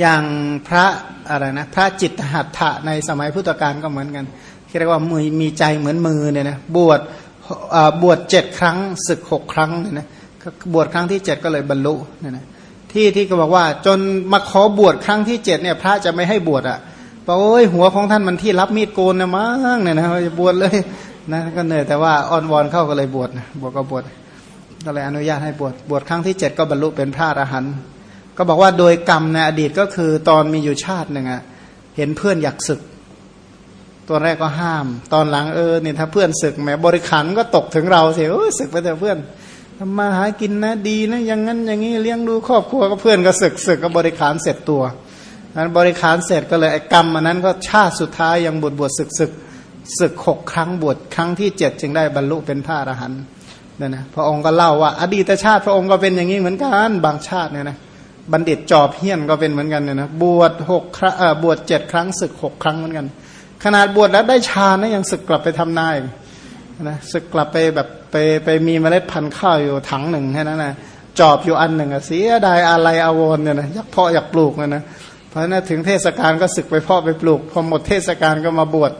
อย่างพระอะไรนะพระจิตหัตถะในสมัยพุทธกาลก็เหมือนกันเรียกว่ามือมีใจเหมือนมือเนี่ยนะบวชบวชเจ็ดครั้งศึกหกครั้งเนี่ยนะบวชครั้งที่เจ็ดก็เลยบรรลุเนี่ยนะที่ที่ก็บอกว่าจนมาขอบวชครั้งที่เจ็ดเนี่ยพระจะไม่ให้บวชอะบอกโอ้ยหัวของท่านมันที่รับมีดโกนนะมั้งเนี่ยนะจะบวชเลยนะก็เหนื่อยแต่ว่าอ่อนวอนเข้าก็เลยบวชนะบวชก็บวชก็เลยอนุญาตให้บวชบวชครั้งที่เจ็ดก็บรรลุเป็นพระอรหันต์ ก็บอกว่าโดยกรรมในอดีตก็คือตอนมีอยู่ชาติหนึ่งอะเห็นเพื่อนอยากศึก ตัวแรกก็ห้าม ตอนหลังเออเนี่ยถ้าเพื่อนศึกแหมบริขารก็ตกถึงเราเสียศึกไปแต่เพื่อนทำมาหากินนะดีนะอย่างนั้นอย่างนี้เลี้ยงดูครอบครัวก็เพื่อนก็ศึกศึกก็บริขารเสร็จตัวนั้นบริขารเสร็จก็เลยไอ้กรรมอันนั้นก็ชาติสุดท้ายยังบวชบวชศึกศึกศึกหกครั้งบวชครั้งที่เจ็ดจึงได้บรรลุเป็นพระอรหันต์เนี่ยนะพระองค์ก็เล่าว่า อดีตชาติพระองค์ก็เป็นอย่างนี้เหมือนกันบางชาติเนี่ยนะ บัณฑิตจอบเฮี้ยนก็เป็นเหมือนกันเนี่ยนะบวชหกครั้งบวชเจ็ดครั้งศึกหกครั้งเหมือนกัน ขนาดบวชแล้วได้ฌานนะยังศึกกลับไปทำนายนะศึกกลับไปแบบไปไปมีเมล็ดพันธุ์ข้าวอยู่ถังหนึ่งแค่นั้นนะจอบอยู่อันหนึ่งอะเสียดายอะไรอาวรเนี่ยนะอยากเพาะอยากปลูกนะนะเพราะนั้นถึงเทศกาลก็ศึกไปเพาะไปปลูก พอหมดเทศกาลก็มาบวช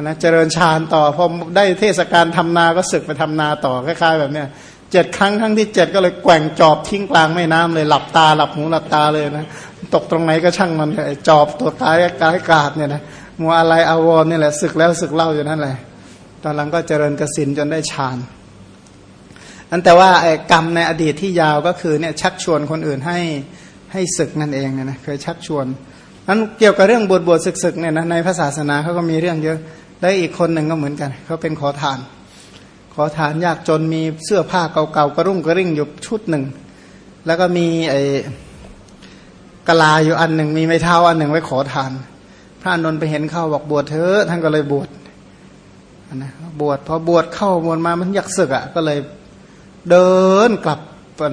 นะเจริญฌานต่อพอได้เทศกาลทำนาก็ศึกไปทำนาต่อคล้ายๆแบบเนี้ย เจ็ดครั้งครั้งที่เจ็ดก็เลยแกว่งจอบทิ้งกลางแม่น้ำเลยหลับตาหลับหูหลับตาเลยนะตกตรงไหนก็ช่างมันไอ้จอบตัวกายกายกาดเนี่ยนะมัวอะไรอาวรนี่แหละศึกแล้วศึกเล่าอยู่นั่นแหละตอนหลังก็เจริญกสินจนได้ฌานอันแต่ว่าไอ้กรรมในอดีตที่ยาวก็คือเนี่ยชักชวนคนอื่นให้ให้ศึกนั่นเองเนี่ยนะเคยชักชวนนั้นเกี่ยวกับเรื่องบวชบวชศึกศึกเนี่ยนะในพระศาสนาเขาก็มีเรื่องเยอะแล้อีกคนหนึ่งก็เหมือนกันเขาเป็นขอทาน ขอทานยากจนมีเสื้อผ้าเก่าๆกระรุ่งกระริ่งอยู่ชุดหนึ่ง แล้วก็มีไอ้กะลาอยู่อันหนึ่ง มีไม้เท้าอันหนึ่งไว้ขอทาน พระนนท์ไปเห็นเข้าบอกบวชเถอะท่านก็เลยบวชนะบวชพอบวชเข้าบวชมามันอยากศึกอะ ก็เลยเดินกลับ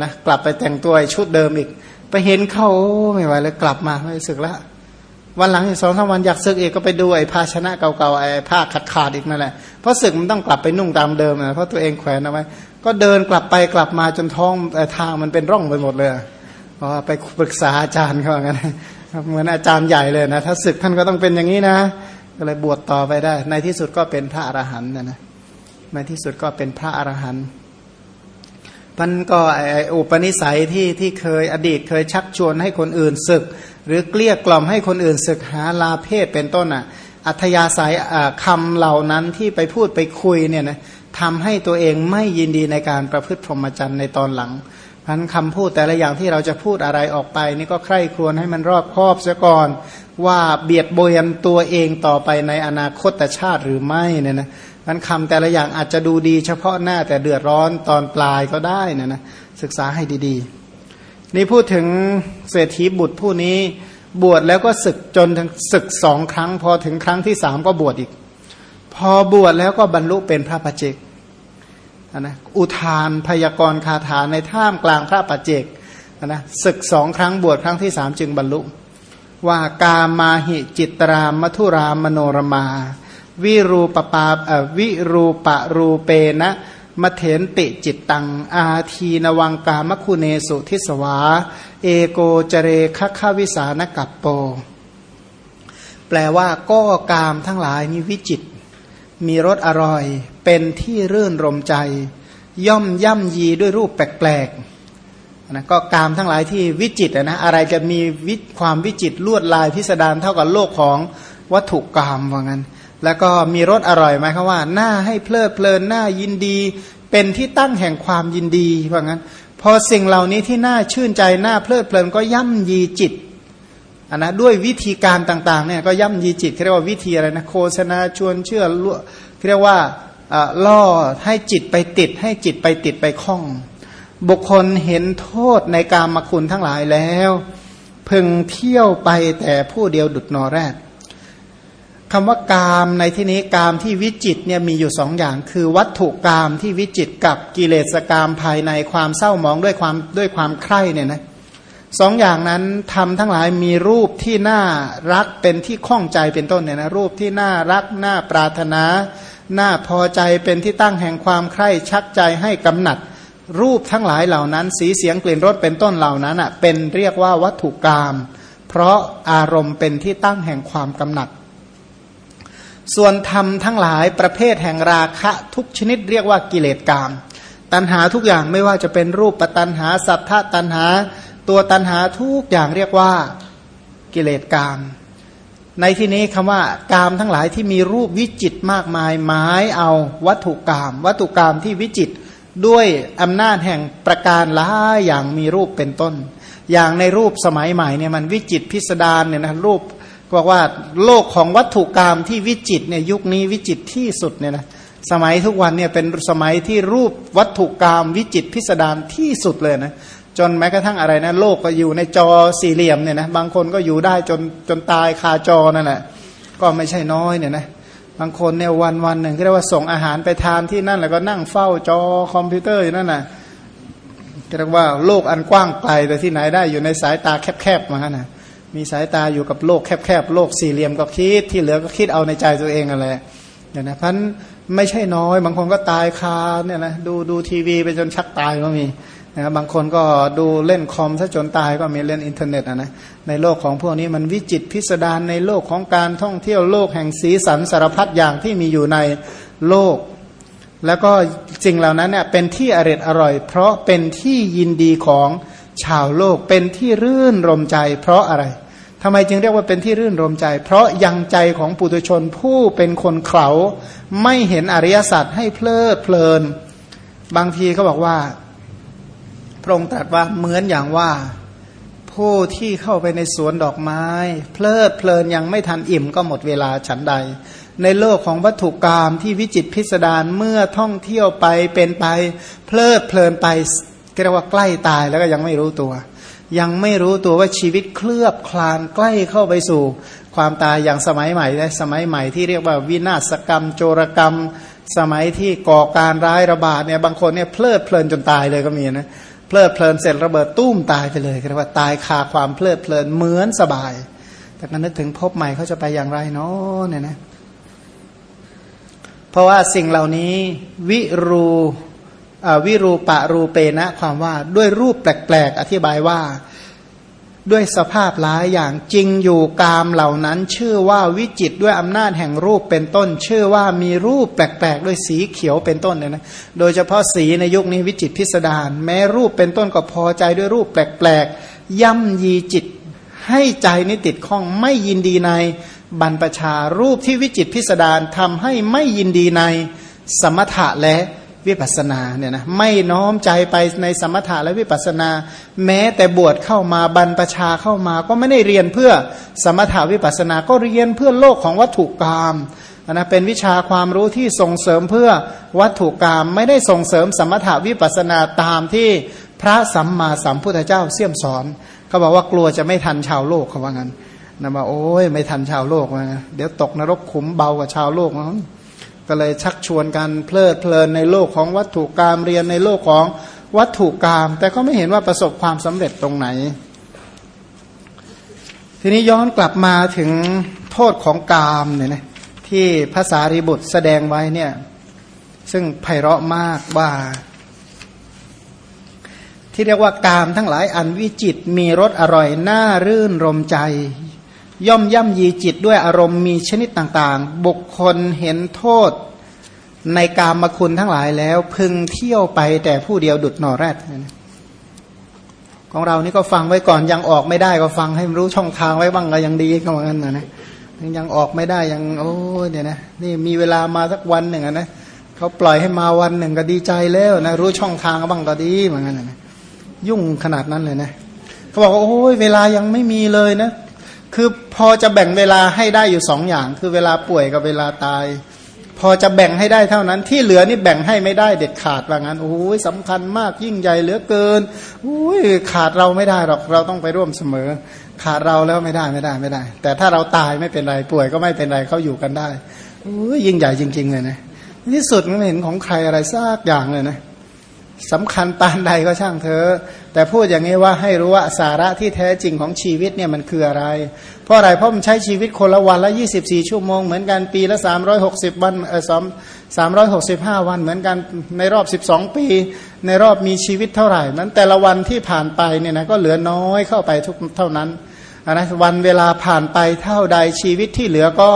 นะกลับไปแต่งตัวชุดเดิมอีก ไปเห็นเข้าไม่ไหวเลยกลับมาไม่ศึกแล้ว วันหลังอีกสองสามวันอยากศึกอีกก็ไปดูไอ้ภาชนะเก่าๆไอ้ผ้าขาดขาดอีกนั่นแหละเพราะศึกมันต้องกลับไปนุ่งตามเดิมนะเพราะตัวเองแขวนเอาไว้ก็เดินกลับไปกลับมาจนท้องทางมันเป็นร่องไปหมดเลยเพราะไปปรึกษาอาจารย์เขาอย่างนั้นเหมือนอาจารย์ใหญ่เลยนะถ้าศึกท่านก็ต้องเป็นอย่างนี้นะก็เลยบวชต่อไปได้ ในที่สุดก็เป็นพระอรหันต์นะนะในที่สุดก็เป็นพระอรหันต์ มันก็อุปนิสัยที่ที่เคยอดีตเคยชักชวนให้คนอื่นศึก หรือเกลี้ยกล่อมให้คนอื่นศึกหาลาเพศเป็นต้นอะ อัธยาศัยคำเหล่านั้นที่ไปพูดไปคุยเนี่ยนะทำให้ตัวเองไม่ยินดีในการประพฤติพรหมจรรย์ในตอนหลังพันคำพูดแต่ละอย่างที่เราจะพูดอะไรออกไป นี่ก็ใคร่ครวญให้มันรอบคอบเสียก่อน ว่าเบียดเบียนตัวเองต่อไปในอนาคตชาติหรือไม่เนี่ยนะ พันคำแต่ละอย่างอาจจะดูดีเฉพาะหน้าแต่เดือดร้อนตอนปลายก็ได้นะนะศึกษาให้ดีๆ นี่พูดถึงเศรษฐีบุตรผู้นี้บวชแล้วก็ศึกจนถึงศึกสองครั้ง พอถึงครั้งที่สามก็บวชอีก พอบวชแล้วก็บรรลุเป็นพระปัจเจกนะอุทานพยากรณ์คาถาในท่ามกลางพระปัจเจกนะศึกสองครั้งบวชครั้งที่สามจึงบรรลุ ว่ากามาหิจิตรามมัทุรามโนรมา วิรูปปาวิรูปะรูเปนะมเถนติจิตตัง อาทีนวังกามคุเนสุทิสวา เอโกเจเรคัควิสานกัปโป แปลว่าก็กามทั้งหลายนี้วิจิต มีรสอร่อย เป็นที่รื่นรมใจ ย่อมย่ำยีด้วยรูปแปลกๆนะก็กามทั้งหลายที่วิจิตนะอะไรจะมีวิความวิจิตลวดลายพิสดารเท่ากับโลกของวัตถุกรรมว่างั้น แล้วก็มีรสอร่อยไหมครับว่าหน้าให้เพลิดเพลินหน้ายินดี เป็นที่ตั้งแห่งความยินดีว่างั้น พอสิ่งเหล่านี้ที่น่าชื่นใจหน้าเพลิดเพลินก็ย่ำยีจิตนนะด้วยวิธีการต่างๆเนี่ยก็ย่ำยีจิตเรียกว่าวิธีอะไรนะโฆษณาชวนเชื่อเรียกว่าล่อให้จิตไปติด ให้จิตไปติดไปคล้อง บุคคลเห็นโทษในการมคุณทั้งหลายแล้ว พึงเที่ยวไปแต่ผู้เดียวดุดนอแรก คำว่ากามในที่นี้กามที่วิจิตเนี่ยมีอยู่สองอย่าง คือวัตถุกามที่วิจิตกับกิเลสกามภายในความเศร้ามองด้วยความด้วยความใคร่เนี่ยนะสองอย่างนั้นทำทั้งหลายมีรูปที่น่ารักเป็นที่ข้องใจเป็นต้นเนี่ยนะรูปที่น่ารักน่าปรารถนาน่าพอใจเป็นที่ตั้งแห่งความใคร่ชักใจให้กำหนัด รูปทั้งหลายเหล่านั้น สีเสียงกลิ่นรสเป็นต้นเหล่านั้นอะเป็นเรียกว่าวัตถุกรรมเพราะอารมณ์เป็นที่ตั้งแห่งความกำหนัด ส่วนธรรมทั้งหลายประเภทแห่งราคะทุกชนิดเรียกว่ากิเลสกาม ตัณหาทุกอย่างไม่ว่าจะเป็นรูปปัตัณหาสัทธะตัณหา ตัวตัณหาทุกอย่างเรียกว่ากิเลสกาม ในที่นี้คำว่ากามทั้งหลายที่มีรูปวิจิตมากมายหมายเอาวัตถุกาม วัตถุกามที่วิจิตด้วยอำนาจแห่งประการละอย่างมีรูปเป็นต้น อย่างในรูปสมัยใหม่เนี่ยมันวิจิตพิสดารเนี่ยนะรูป บอกว่าโลกของวัตถุกรรมที่วิจิตเนี่ยยุคนี้วิจิตที่สุดเนี่ยนะสมัยทุกวันเนี่ยเป็นสมัยที่รูปวัตถุกรรมวิจิตพิสดารที่สุดเลยนะจนแม้กระทั่งอะไรนะโลกก็อยู่ในจอสี่เหลี่ยมเนี่ยนะบางคนก็อยู่ได้จนจนตายคาจอนั่นแหละก็ไม่ใช่น้อยเนี่ยนะบางคนเนี่ยวันวันหนึ่งก็เรียกว่าส่งอาหารไปทานที่นั่นแล้วก็นั่งเฝ้าจอคอมพิวเตอร์อยู่นั่นน่ะเรียกว่าโลกอันกว้างไกลแต่ที่ไหนได้อยู่ในสายตาแคบๆมาขนาด มีสายตาอยู่กับโลกแคบๆ โลกสี่เหลี่ยมก็คิด ที่เหลือก็คิดเอาในใจตัวเองอะไรเนี่ยนะพันไม่ใช่น้อย บางคนก็ตายคาเนี่ยนะดูดูทีวีไปจนชักตายก็มีนะบางคนก็ดูเล่นคอมซะจนตายก็มีเล่นอินเทอร์เน็ตนะในโลกของพวกนี้มันวิจิตพิสดารในโลกของการท่องเที่ยวโลกแห่งสีสันสารพัดอย่างที่มีอยู่ในโลก แล้วก็สิ่งเหล่านั้นเนี่ยเป็นที่อร็ดอร่อย เพราะเป็นที่ยินดีของชาวโลกเป็นที่รื่นรมใจ เพราะอะไร ทำไมจึงเรียกว่าเป็นที่รื่นรมใจ เพราะยังใจของปุถุชนผู้เป็นคนเขาไม่เห็นอริยสัจให้เพลิดเพลิน บางทีเขาบอกว่า พระองค์ตรัสว่าเหมือนอย่างว่า ผู้ที่เข้าไปในสวนดอกไม้ เพลิดเพลินยังไม่ทันอิ่มก็หมดเวลาฉันใด ในโลกของวัตถุกรรมที่วิจิตพิสดารเมื่อท่องเที่ยวไปเป็นไป เพลิดเพลินไปเรียกว่าใกล้ตายแล้วก็ยังไม่รู้ตัว ยังไม่รู้ตัวว่าชีวิตเคลือบคลานใกล้เข้าไปสู่ ความตายอย่างสมัยใหม่และสมัยใหม่ที่เรียกว่าวินาศกรรม โจรกรรม สมัยที่ก่อการร้ายระบาดเนี่ยบางคนเนี่ยเพลิดเพลินจนตายเลยก็มีนะเพลิดเพลินเสร็จระเบิดตุ้มตายไปเลยเรียกว่าตายคาความเพลิดเพลินเหมือนสบาย แต่ก็นึกถึงพบใหม่เขาจะไปอย่างไรเนาะเนี่ยนะเพราะว่าสิ่งเหล่านี้วิรู วิรูปะรูเปนะความว่าด้วยรูปแปลกๆ อธิบายว่า ด้วยสภาพหลายอย่างจริงอยู่กามเหล่านั้น ชื่อว่าวิจิตด้วยอำนาจแห่งรูปเป็นต้น ชื่อว่ามีรูปแปลกๆ ด้วยสีเขียวเป็นต้นเนี่ยนะโดยเฉพาะสีในยุคนี้วิจิตพิสดารแม้รูปเป็นต้นก็พอใจด้วยรูปแปลกๆ ย่ำยีจิตให้ใจนิติดข้องไม่ยินดีในบรรพชารูปที่วิจิตพิสดารทำให้ไม่ยินดีในสมถะและ วิปัสนาเนี่ยนะไม่น้อมใจไปในสมถะและวิปัสนา แม้แต่บวชเข้ามาบรรพชาเข้ามาก็ไม่ได้เรียนเพื่อสมถะวิปัสนาก็เรียนเพื่อโลกของวัตถุกรรมนะเป็นวิชาความรู้ที่ส่งเสริมเพื่อวัตถุกรรมไม่ได้ส่งเสริมสมถะวิปัสนาตามที่พระสัมมาสัมพุทธเจ้าเสี่ยมสอนเขาบอกว่ากลัวจะไม่ทันชาวโลกเขาว่างั้นนะว่าโอ้ยไม่ทันชาวโลกว่าเดี๋ยวตกนรกขุมเบากว่าชาวโลกนะ ก็เลยชักชวนกันเพลิดเพลินในโลกของวัตถุกรรมเรียนในโลกของวัตถุกรรมแต่ก็ไม่เห็นว่าประสบความสำเร็จตรงไหน ทีนี้ย้อนกลับมาถึงโทษของกามเนี่ยนะที่ภาษารีบุตรแสดงไว้เนี่ยซึ่งไพเราะมากว่า ที่เรียกว่ากามทั้งหลายอันวิจิตมีรสอร่อยน่ารื่นรมใจ ย่อมย่ำยีจิตด้วยอารมณ์มีชนิดต่างๆ บุคคลเห็นโทษในกามคุณทั้งหลายแล้ว พึงเที่ยวไปแต่ผู้เดียวดุดนอแรดของเรานี่ก็ฟังไว้ก่อนยังออกไม่ได้ก็ฟังให้รู้ช่องทางไว้บ้างก็ยังดีก็เหมือนกันนะนะยังออกไม่ได้ยังโอ้เนี่ยนะนี่มีเวลามาสักวันหนึ่งนะเขาปล่อยให้มาวันหนึ่งก็ดีใจแล้วนะรู้ช่องทางบ้างก็ดีเหมือนกันนะยุ่งขนาดนั้นเลยนะเขาบอกว่าโอ้ยเวลายังไม่มีเลยนะ คือพอจะแบ่งเวลาให้ได้อยู่สองอย่าง คือเวลาป่วยกับเวลาตาย พอจะแบ่งให้ได้เท่านั้น ที่เหลือนี่แบ่งให้ไม่ได้เด็ดขาดว่างั้นโอ้ยสำคัญมากยิ่งใหญ่เหลือเกินโอ้ยขาดเราไม่ได้หรอกเราต้องไปร่วมเสมอ ขาดเราแล้วไม่ได้ไม่ได้ไม่ได้ แต่ถ้าเราตายไม่เป็นไรป่วยก็ไม่เป็นไรเขาอยู่กันได้โอ้ยยิ่งใหญ่จริง ๆ เลยนะที่สุดไม่เห็นของใครอะไรซากอย่างเลยนะ สำคัญปานใดก็ช่างเธอแต่พูดอย่างนี้ว่าให้รู้ว่าสาระที่แท้จริงของชีวิตเนี่ยมันคืออะไร เพราะอะไรเพราะมันใช้ชีวิตคนละวันละ 24 ชั่วโมงเหมือนกันปีละ 360 วันเออสามร้อยหกสิบห้าวันเหมือนกันในรอบ 12 ปี ในรอบมีชีวิตเท่าไหร่นั้นแต่ละวันที่ผ่านไปเนี่ยนะก็เหลือน้อยเข้าไปทุกเท่านั้นนะวันเวลาผ่านไปเท่าใดชีวิตที่เหลือก็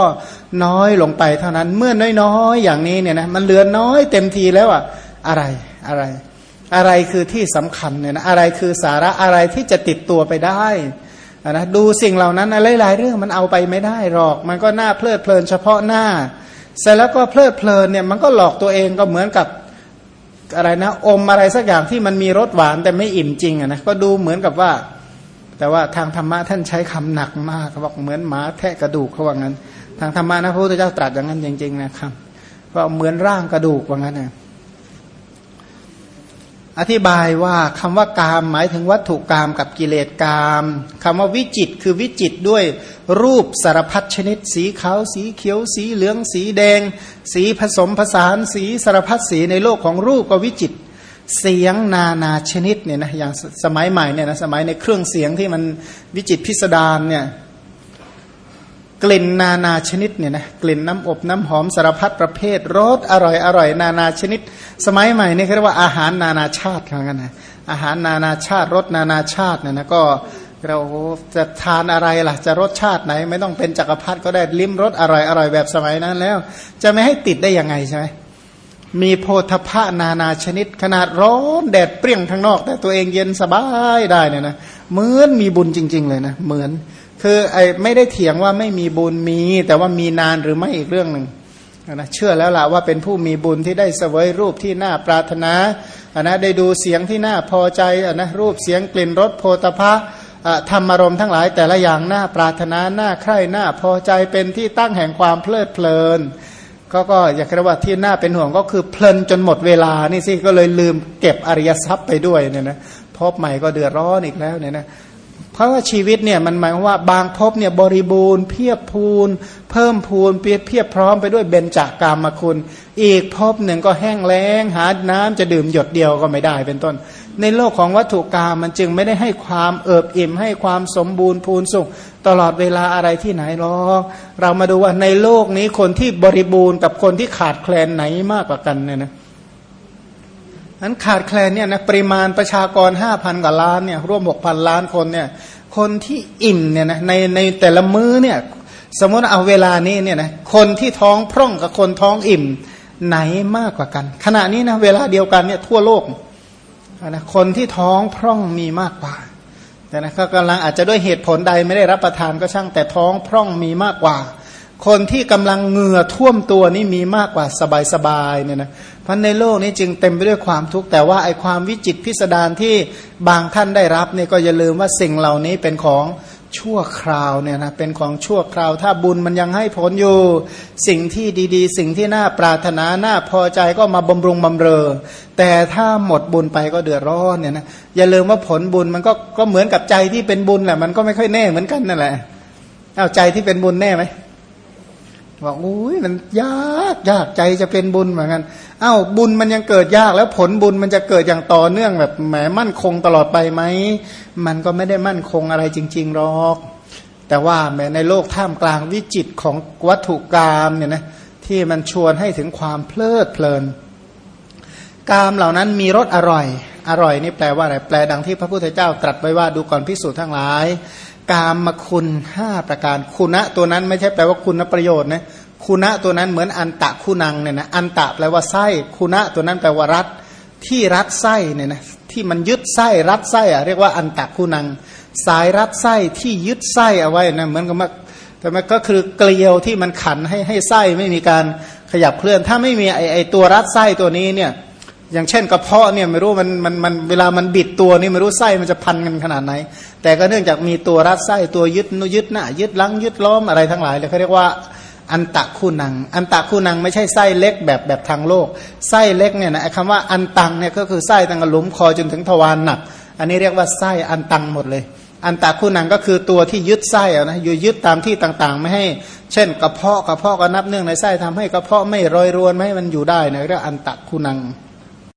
น้อยลงไปเท่านั้น เมื่อน้อยๆอย่างนี้เนี่ยนะมันเหลือน้อยเต็มทีแล้วอะอะไรอะไร อะไรคือที่สำคัญเนี่ยนะอะไรคือสาระอะไรที่จะติดตัวไปได้นะดูสิ่งเหล่านั้นหลายๆเรื่องมันเอาไปไม่ได้หรอก มันก็น่าเพลิดเพลินเฉพาะหน้า เสร็จแล้วก็เพลิดเพลินเนี่ยมันก็หลอกตัวเองก็เหมือนกับอะไรนะอมอะไรสักอย่างที่มันมีรสหวานแต่ไม่อิ่มจริงอะนะก็ดูเหมือนกับว่า แต่ว่าทางธรรมะท่านใช้คำหนักมากเขาบอกเหมือนหมาแทะกระดูกเขาว่างั้น ทางธรรมะนะพระพุทธเจ้าตรัสอย่างนั้นจริงๆนะครับก็เหมือนร่างกระดูกว่างั้นนะ อธิบายว่าคำว่ากามหมายถึงวัตถุกามกับกิเลสกามคำว่าวิจิตคือวิจิตด้วยรูปสารพัดชนิด สีขาวสีเขียว สีเหลือง สีแดง สีผสมผสาน สีสารพัดสีในโลกของรูปก็วิจิต เสียงนานาชนิดเนี่ยนะอย่างสมัยใหม่เนี่ยนะสมัยในเครื่องเสียงที่มันวิจิตพิสดารเนี่ย กลิ่นนานาชนิดเนี่ยนะกลิ่นน้ำอบน้ำหอมสารพัดประเภทรสอร่อยอร่อยนานาชนิด สมัยใหม่นี่เขาเรียกว่าอาหารนานาชาติเหมือนกันนะอาหารนานาชาติรสนานาชาติเนี่ยนะก็เราจะทานอะไรล่ะ จะรสชาติไหน ไม่ต้องเป็นจักรพรรดิก็ได้ลิ้มรสอร่อยอร่อยแบบสมัยนั้นแล้ว จะไม่ให้ติดได้ยังไงใช่ไหมมีโพธพะนานาชนิด ขนาดร้อนแดดเปรี้ยงทางนอก แต่ตัวเองเย็นสบายได้เนี่ยนะเหมือนมีบุญจริง ๆ เลยนะเหมือน คือไอ้ไม่ได้เถียงว่าไม่มีบุญมี แต่ว่ามีนานหรือไม่อีกเรื่องหนึ่งนะเชื่อแล้วล่ะว่าเป็นผู้มีบุญที่ได้เสวยรูปที่น่าปรารถนาอันนะได้ดูเสียงที่น่าพอใจอนนะรูปเสียงกลิ่นรสโพธพะธรรมารมทั้งหลายแต่ละอย่างน่าปรารถนาน่าใคร่น่าพอใจเป็นที่ตั้งแห่งความเพลิดเพลิน ก็ก็อยากจะว่าที่น่าเป็นห่วงก็คือเพลินจนหมดเวลานี่สิก็เลยลืมเก็บอริยทรัพย์ไปด้วยเนี่ยนะพบใหม่ก็เดือดร้อนอีกแล้วเนี่ยนะ เพราะว่าชีวิตเนี่ยมันหมายว่าบางภพเนี่ยบริบูรณ์เพียบพูน เพิ่มพูนเพียบเพียบพร้อมไปด้วยเบญจากามมาคุณ อีกภพหนึ่งก็แห้งแล้ง หาน้ำจะดื่มหยดเดียวก็ไม่ได้เป็นต้น ในโลกของวัตถุกรรมมันจึงไม่ได้ให้ความเอิบอิ่มให้ความสมบูรณ์พูนสุข ตลอดเวลาอะไรที่ไหนหรอกเรามาดูว่าในโลกนี้คนที่บริบูรณ์กับคนที่ขาดแคลนไหนมากกว่ากันเนี่ยนะ นั้นขาดแคลนเนี่ยนะปริมาณประชากรห้าพันกว่าล้านเนี่ยร่วมหกพันล้านคนเนี่ยคนที่อิ่มเนี่ยนะในในแต่ละมื้อเนี่ยสมมติเอาเวลานี้เนี่ยนะคนที่ท้องพร่องกับคนท้องอิ่มไหนมากกว่ากัน ขณะนี้นะเวลาเดียวกันเนี่ยทั่วโลกนะคนที่ท้องพร่องมีมากกว่าแต่นะก็กำลังอาจจะด้วยเหตุผลใดไม่ได้รับประทานก็ช่างแต่ท้องพร่องมีมากกว่า คนที่กำลังเหงื่อท่วมตัวนี่มีมากกว่าสบายๆเนี่ยนะ พันในโลกนี้จึงเต็มไปด้วยความทุกข์แต่ว่าไอความวิจิตพิสดารที่บางท่านได้รับเนี่ยก็อย่าลืมว่าสิ่งเหล่านี้เป็นของชั่วคราวเนี่ยนะเป็นของชั่วคราว ถ้าบุญมันยังให้ผลอยู่ สิ่งที่ดีๆ สิ่งที่น่าปรารถนาน่าพอใจก็มาบำรุงบำเรอ แต่ถ้าหมดบุญไปก็เดือดร้อนเนี่ยนะอย่าลืมว่าผลบุญมันก็ก็เหมือนกับใจที่เป็นบุญแหละมันก็ไม่ค่อยแน่เหมือนกันนั่นแหละเอาใจที่เป็นบุญแน่ไหม บอกอุ้ยมันยากยากใจจะเป็นบุญเหมือนกันเอ้าบุญมันยังเกิดยากแล้วผลบุญมันจะเกิดอย่างต่อเนื่องแบบแหมมั่นคงตลอดไปไหมมันก็ไม่ได้มั่นคงอะไรจริง ๆหรอก แต่ว่าแม้ในโลกท่ามกลางวิจิตของวัตถุกรรมเนี่ยนะที่มันชวนให้ถึงความเพลิดเพลินกามเหล่านั้นมีรสอร่อย อร่อยนี่แปลว่าอะไร แปลดังที่พระพุทธเจ้าตรัสไว้ว่าดูก่อนพิสูจน์ทั้งหลาย กามคุณห้าประการคุณะตัวนั้นไม่ใช่แปลว่าคุณประโยชน์นะคุณะตัวนั้นเหมือนอันตะคุนังเนี่ยนะอันตะแปลว่าไส้คุณะตัวนั้นแปลว่ารัดที่รัดไส้เนี่ยนะที่มันยึดไส้รัดไส้อะเรียกว่าอันตะคุนัง สายรัดไส้ที่ยึดไส้เอาไว้นะเหมือนกับว่าแต่มันก็คือเกลียวที่มันขันให้ให้ไส้ไม่มีการขยับเคลื่อน ถ้าไม่มีไอไอตัวรัดไส้ตัวนี้เนี่ย อย่างเช่นกระเพาะเนี่ยไม่รู้มันมันมันเวลามันบิดตัวนี่ไม่รู้ไส้มันจะพันกันขนาดไหน แต่ก็เนื่องจากมีตัวรัดไส้ตัวยึดนยึดหน้ายึดลังยึดล้อมอะไรทั้งหลายเลยเขาเรียกว่าอันตะคู่นัง อันตะคู่นังไม่ใช่ไส้เล็กแบบแบบทางโลก ไส้เล็กเนี่ยนะคำว่าอันตังเนี่ยก็คือไส้ตั้งกระหลุมคอจนถึงทวารหนัก อันนี้เรียกว่าไส้อันตังหมดเลย อันตะคู่นังก็คือตัวที่ยึดไส้นะอยู่ยึดตามที่ต่างๆ ไม่ให้ เช่น กระเพาะกระเพาะก็นับเนื่องในไส้ทำให้กระเพาะไม่รอยรวนไม่ให้มันอยู่ได้นะเรียกอันตะคู่นัง